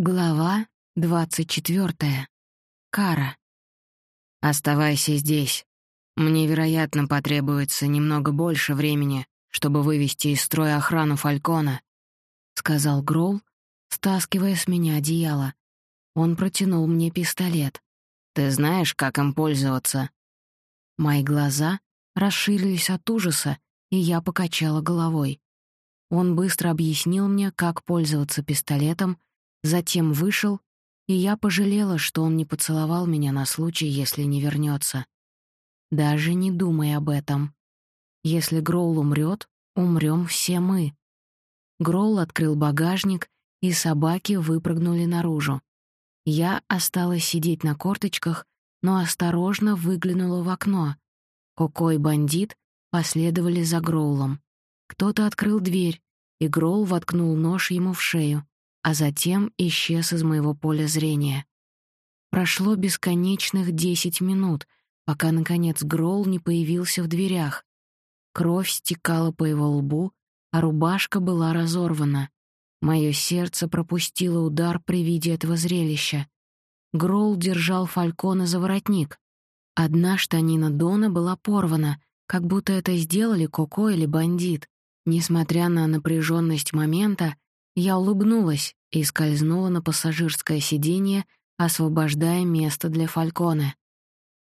Глава двадцать четвертая. Кара. «Оставайся здесь. Мне, вероятно, потребуется немного больше времени, чтобы вывести из строя охрану Фалькона», — сказал Гроул, стаскивая с меня одеяло. Он протянул мне пистолет. «Ты знаешь, как им пользоваться?» Мои глаза расширились от ужаса, и я покачала головой. Он быстро объяснил мне, как пользоваться пистолетом, Затем вышел, и я пожалела, что он не поцеловал меня на случай, если не вернется. Даже не думай об этом. Если Гроул умрет, умрем все мы. Гроул открыл багажник, и собаки выпрыгнули наружу. Я осталась сидеть на корточках, но осторожно выглянула в окно. Коко и бандит последовали за Гроулом. Кто-то открыл дверь, и Гроул воткнул нож ему в шею а затем исчез из моего поля зрения. Прошло бесконечных десять минут, пока, наконец, Гролл не появился в дверях. Кровь стекала по его лбу, а рубашка была разорвана. Мое сердце пропустило удар при виде этого зрелища. Гролл держал Фалькона за воротник. Одна штанина Дона была порвана, как будто это сделали Коко или бандит. Несмотря на напряженность момента, я улыбнулась и скользнула на пассажирское сиденье, освобождая место для Фальконе.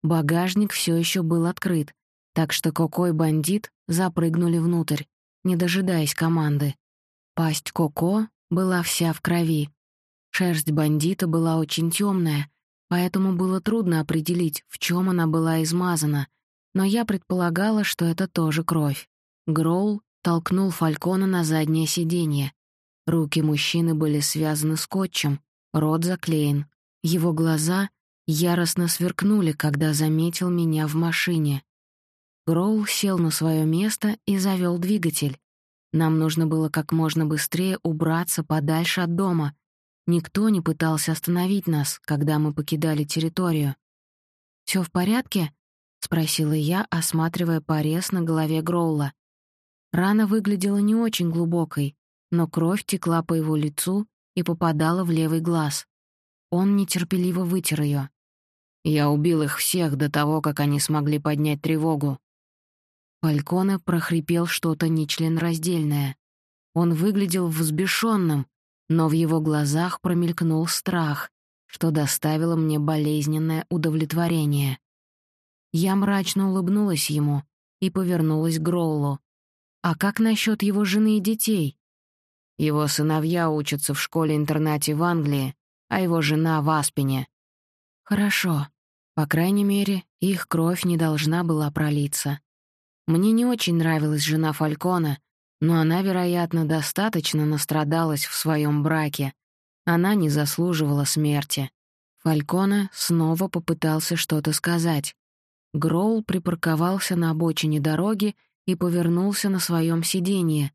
Багажник все еще был открыт, так что Коко и бандит запрыгнули внутрь, не дожидаясь команды. Пасть Коко была вся в крови. Шерсть бандита была очень темная, поэтому было трудно определить, в чем она была измазана, но я предполагала, что это тоже кровь. Гроул толкнул Фалькона на заднее сиденье. Руки мужчины были связаны скотчем, рот заклеен. Его глаза яростно сверкнули, когда заметил меня в машине. Гроул сел на свое место и завел двигатель. Нам нужно было как можно быстрее убраться подальше от дома. Никто не пытался остановить нас, когда мы покидали территорию. Все в порядке?» — спросила я, осматривая порез на голове Гроула. Рана выглядела не очень глубокой, но кровь текла по его лицу и попадала в левый глаз. Он нетерпеливо вытер ее. «Я убил их всех до того, как они смогли поднять тревогу». Фальконе прохрипел что-то нечленораздельное. Он выглядел взбешенным, но в его глазах промелькнул страх, что доставило мне болезненное удовлетворение. Я мрачно улыбнулась ему и повернулась к Гроулу. «А как насчет его жены и детей? Его сыновья учатся в школе-интернате в Англии, а его жена в Аспене. Хорошо. По крайней мере, их кровь не должна была пролиться. Мне не очень нравилась жена Фалькона, но она, вероятно, достаточно настрадалась в своем браке. Она не заслуживала смерти. Фалькона снова попытался что-то сказать. Гроул припарковался на обочине дороги и повернулся на своем сиденье,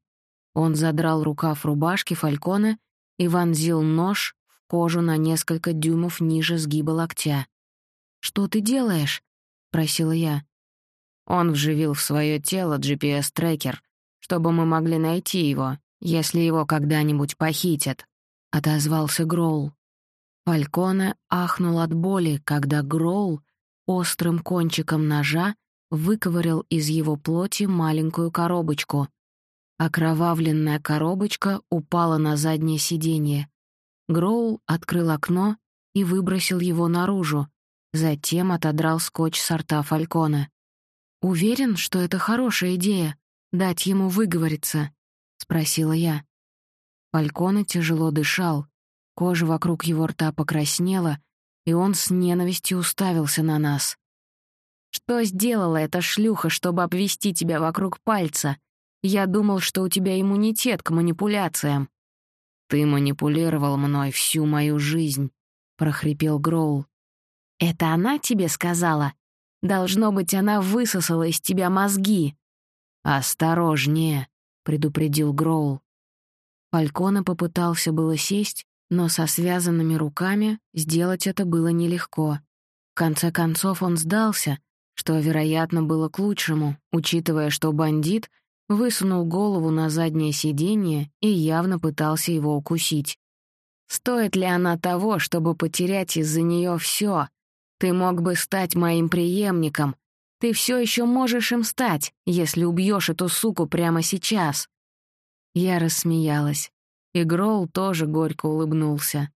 он задрал рукав рубашки Фалькона и вонзил нож в кожу на несколько дюймов ниже сгиба локтя. «Что ты делаешь?» — просила я. Он вживил в свое тело GPS-трекер, чтобы мы могли найти его, если его когда-нибудь похитят, — отозвался Гроул. Фальконе ахнул от боли, когда Гроул острым кончиком ножа выковырял из его плоти маленькую коробочку — Окровавленная коробочка упала на заднее сиденье. Гроул открыл окно и выбросил его наружу, затем отодрал скотч с рта Фалькона. «Уверен, что это хорошая идея — дать ему выговориться?» — спросила я. Фалькона тяжело дышал, кожа вокруг его рта покраснела, и он с ненавистью уставился на нас. «Что сделала эта шлюха, чтобы обвести тебя вокруг пальца?» Я думал, что у тебя иммунитет к манипуляциям». «Ты манипулировал мной всю мою жизнь», — прохрипел Гроул. «Это она тебе сказала? Должно быть, она высосала из тебя мозги». «Осторожнее», — предупредил Гроул. Фалькона попытался было сесть, но со связанными руками сделать это было нелегко. В конце концов он сдался, что, вероятно, было к лучшему, учитывая, что бандит высунул голову на заднее сиденье и явно пытался его укусить. Стоит ли она того, чтобы потерять из-за нее все? Ты мог бы стать моим преемником. Ты все еще можешь им стать, если убьешь эту суку прямо сейчас. Я рассмеялась. И Гроул тоже горько улыбнулся.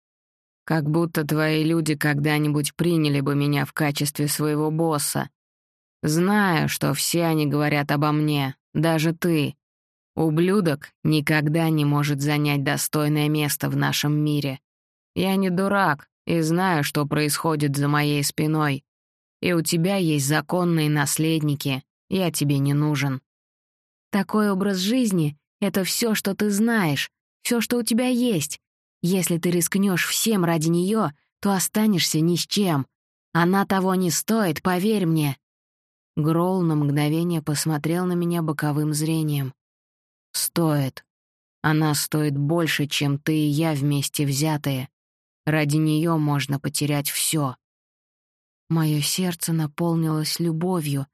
Как будто твои люди когда-нибудь приняли бы меня в качестве своего босса. Знаю, что все они говорят обо мне, даже ты. Ублюдок никогда не может занять достойное место в нашем мире. Я не дурак и знаю, что происходит за моей спиной. И у тебя есть законные наследники, я тебе не нужен. Такой образ жизни — это все, что ты знаешь, все, что у тебя есть. Если ты рискнешь всем ради нее, то останешься ни с чем. Она того не стоит, поверь мне». Гроул на мгновение посмотрел на меня боковым зрением. «Стоит. Она стоит больше, чем ты и я вместе взятые. Ради нее можно потерять все. Мое сердце наполнилось любовью,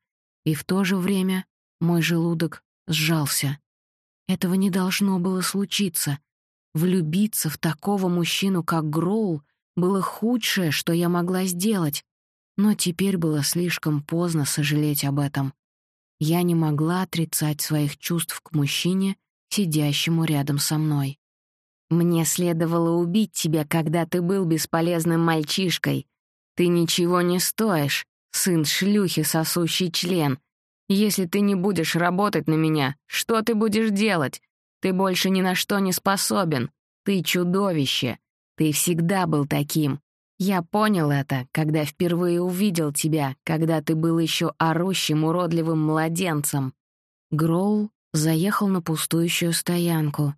и в то же время мой желудок сжался. Этого не должно было случиться. Влюбиться в такого мужчину, как Гроул, было худшее, что я могла сделать. Но теперь было слишком поздно сожалеть об этом. Я не могла отрицать своих чувств к мужчине, сидящему рядом со мной. «Мне следовало убить тебя, когда ты был бесполезным мальчишкой. Ты ничего не стоишь, сын шлюхи, сосущий член. Если ты не будешь работать на меня, что ты будешь делать? Ты больше ни на что не способен. Ты чудовище. Ты всегда был таким. Я понял это, когда впервые увидел тебя, когда ты был еще орущим, уродливым младенцем. Гроул заехал на пустующую стоянку.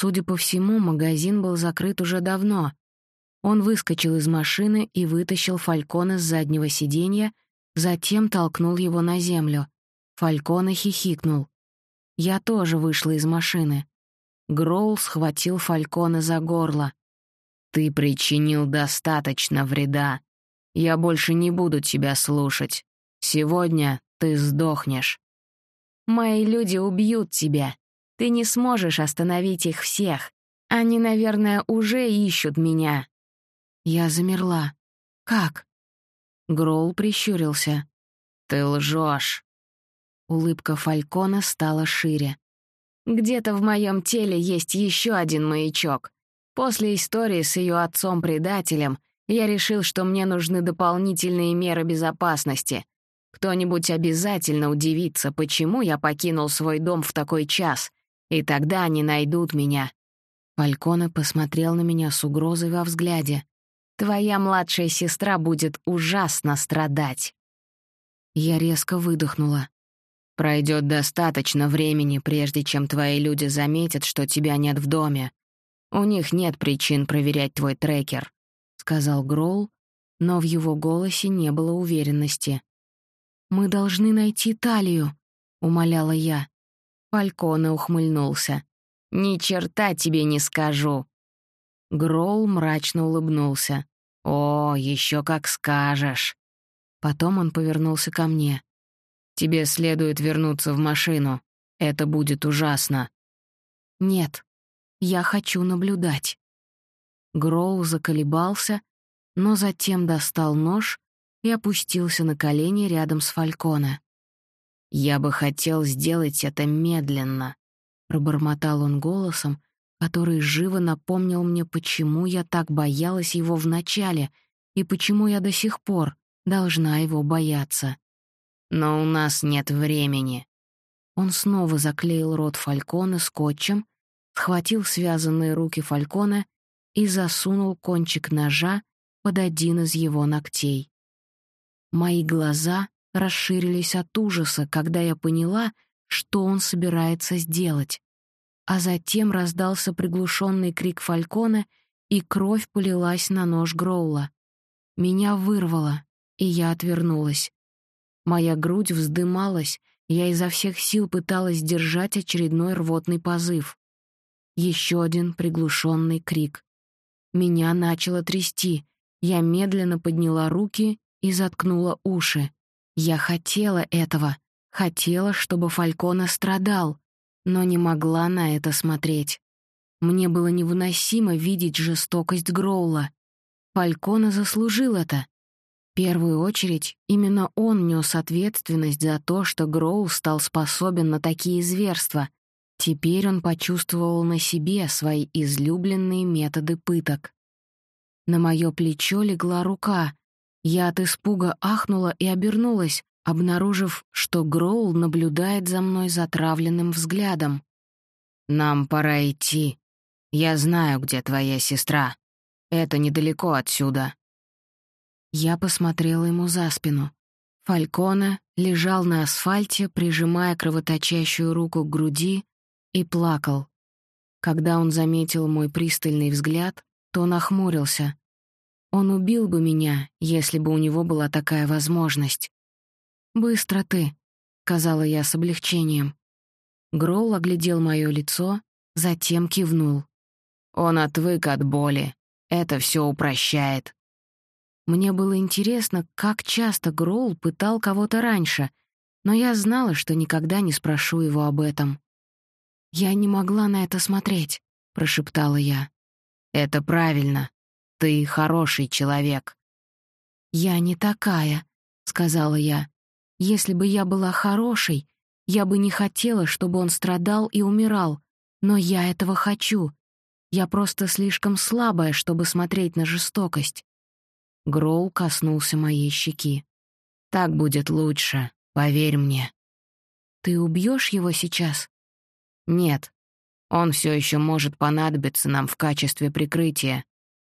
Судя по всему, магазин был закрыт уже давно. Он выскочил из машины и вытащил Фалькона с заднего сиденья, затем толкнул его на землю. Фалькона хихикнул. Я тоже вышла из машины. Гроул схватил Фалькона за горло. «Ты причинил достаточно вреда. Я больше не буду тебя слушать. Сегодня ты сдохнешь». «Мои люди убьют тебя. Ты не сможешь остановить их всех. Они, наверное, уже ищут меня». Я замерла. «Как?» Гроул прищурился. «Ты лжешь. Улыбка Фалькона стала шире. «Где-то в моем теле есть еще один маячок. После истории с ее отцом-предателем я решил, что мне нужны дополнительные меры безопасности. Кто-нибудь обязательно удивится, почему я покинул свой дом в такой час, и тогда они найдут меня». Фальконе посмотрел на меня с угрозой во взгляде. «Твоя младшая сестра будет ужасно страдать». Я резко выдохнула. Пройдет достаточно времени, прежде чем твои люди заметят, что тебя нет в доме. У них нет причин проверять твой трекер», — сказал Гроул, но в его голосе не было уверенности. «Мы должны найти талию», — умоляла я. Фальконе ухмыльнулся. «Ни черта тебе не скажу». Гроул мрачно улыбнулся. «О, еще как скажешь». Потом он повернулся ко мне. Тебе следует вернуться в машину. Это будет ужасно». «Нет, я хочу наблюдать». Гроу заколебался, но затем достал нож и опустился на колени рядом с Фальконе. «Я бы хотел сделать это медленно», — пробормотал он голосом, который живо напомнил мне, почему я так боялась его вначале и почему я до сих пор должна его бояться. Но у нас нет времени». Он снова заклеил рот Фалькона скотчем, схватил связанные руки Фалькона и засунул кончик ножа под один из его ногтей. Мои глаза расширились от ужаса, когда я поняла, что он собирается сделать. А затем раздался приглушенный крик Фалькона, и кровь полилась на нож Гроула. Меня вырвало, и я отвернулась. Моя грудь вздымалась, я изо всех сил пыталась сдержать очередной рвотный позыв. Еще один приглушенный крик. Меня начало трясти. Я медленно подняла руки и заткнула уши. Я хотела этого, хотела, чтобы Фалькона страдал, но не могла на это смотреть. Мне было невыносимо видеть жестокость Гроула. Фалькона заслужил это. В первую очередь, именно он нес ответственность за то, что Гроул стал способен на такие зверства. Теперь он почувствовал на себе свои излюбленные методы пыток. На мое плечо легла рука. Я от испуга ахнула и обернулась, обнаружив, что Гроул наблюдает за мной затравленным взглядом. «Нам пора идти. Я знаю, где твоя сестра. Это недалеко отсюда». Я посмотрела ему за спину. Фалькона лежал на асфальте, прижимая кровоточащую руку к груди, и плакал. Когда он заметил мой пристальный взгляд, то нахмурился. Он убил бы меня, если бы у него была такая возможность. «Быстро ты», — сказала я с облегчением. Гролл оглядел мое лицо, затем кивнул. Он отвык от боли. Это все упрощает. Мне было интересно, как часто Гролл пытал кого-то раньше, но я знала, что никогда не спрошу его об этом. «Я не могла на это смотреть», — прошептала я. «Это правильно. Ты хороший человек». «Я не такая», — сказала я. Если бы я была хорошей, я бы не хотела, чтобы он страдал и умирал, но я этого хочу. Я просто слишком слабая, чтобы смотреть на жестокость. Гроул коснулся моей щеки. «Так будет лучше, поверь мне». «Ты убьешь его сейчас?» «Нет. Он все еще может понадобиться нам в качестве прикрытия,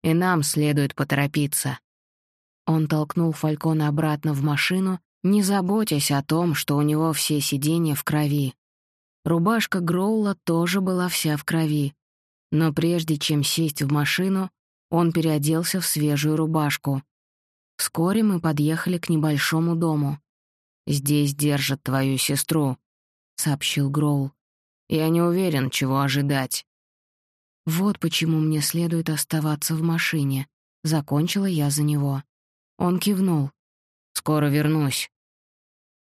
и нам следует поторопиться». Он толкнул Фалькона обратно в машину не заботясь о том, что у него все сиденья в крови. Рубашка Гроула тоже была вся в крови. Но прежде чем сесть в машину, он переоделся в свежую рубашку. Вскоре мы подъехали к небольшому дому. «Здесь держат твою сестру», — сообщил Гроул. «Я не уверен, чего ожидать». «Вот почему мне следует оставаться в машине», — закончила я за него. Он кивнул. Скоро вернусь».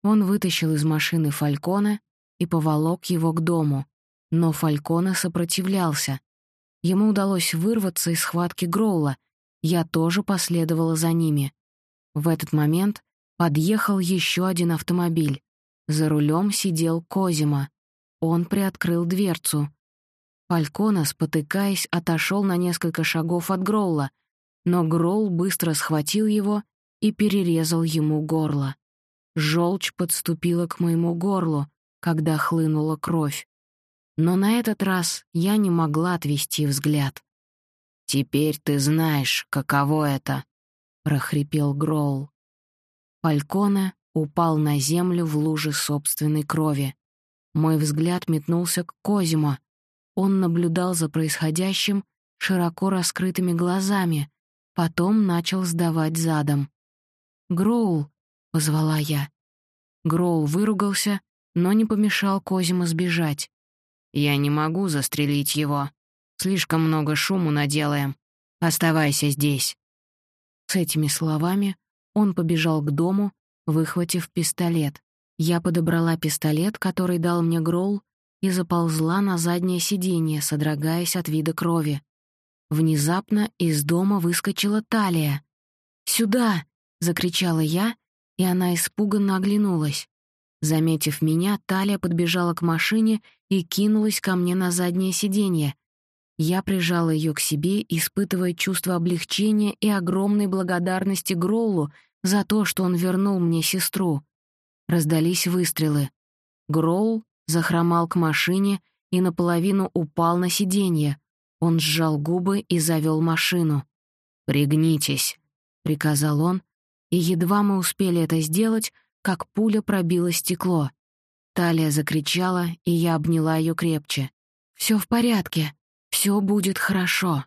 Он вытащил из машины Фалькона и поволок его к дому, но Фалькона сопротивлялся. Ему удалось вырваться из схватки Гроула, я тоже последовала за ними. В этот момент подъехал еще один автомобиль. За рулем сидел Козима. Он приоткрыл дверцу. Фалькона, спотыкаясь, отошел на несколько шагов от Гроула, но Гроул быстро схватил его и перерезал ему горло. Желчь подступила к моему горлу, когда хлынула кровь. Но на этот раз я не могла отвести взгляд. «Теперь ты знаешь, каково это», — прохрипел Гроул. Фальконе упал на землю в луже собственной крови. Мой взгляд метнулся к Козимо. Он наблюдал за происходящим широко раскрытыми глазами, потом начал сдавать задом. «Гроул!» — позвала я. Гроул выругался, но не помешал Козима сбежать. «Я не могу застрелить его. Слишком много шуму наделаем. Оставайся здесь». С этими словами он побежал к дому, выхватив пистолет. Я подобрала пистолет, который дал мне Гроул, и заползла на заднее сиденье, содрогаясь от вида крови. Внезапно из дома выскочила талия. «Сюда!» — закричала я, и она испуганно оглянулась. Заметив меня, Талия подбежала к машине и кинулась ко мне на заднее сиденье. Я прижала ее к себе, испытывая чувство облегчения и огромной благодарности Гроулу за то, что он вернул мне сестру. Раздались выстрелы. Гроул захромал к машине и наполовину упал на сиденье. Он сжал губы и завел машину. «Пригнитесь», — приказал он, и едва мы успели это сделать, как пуля пробила стекло. Талия закричала, и я обняла ее крепче. «Все в порядке, все будет хорошо».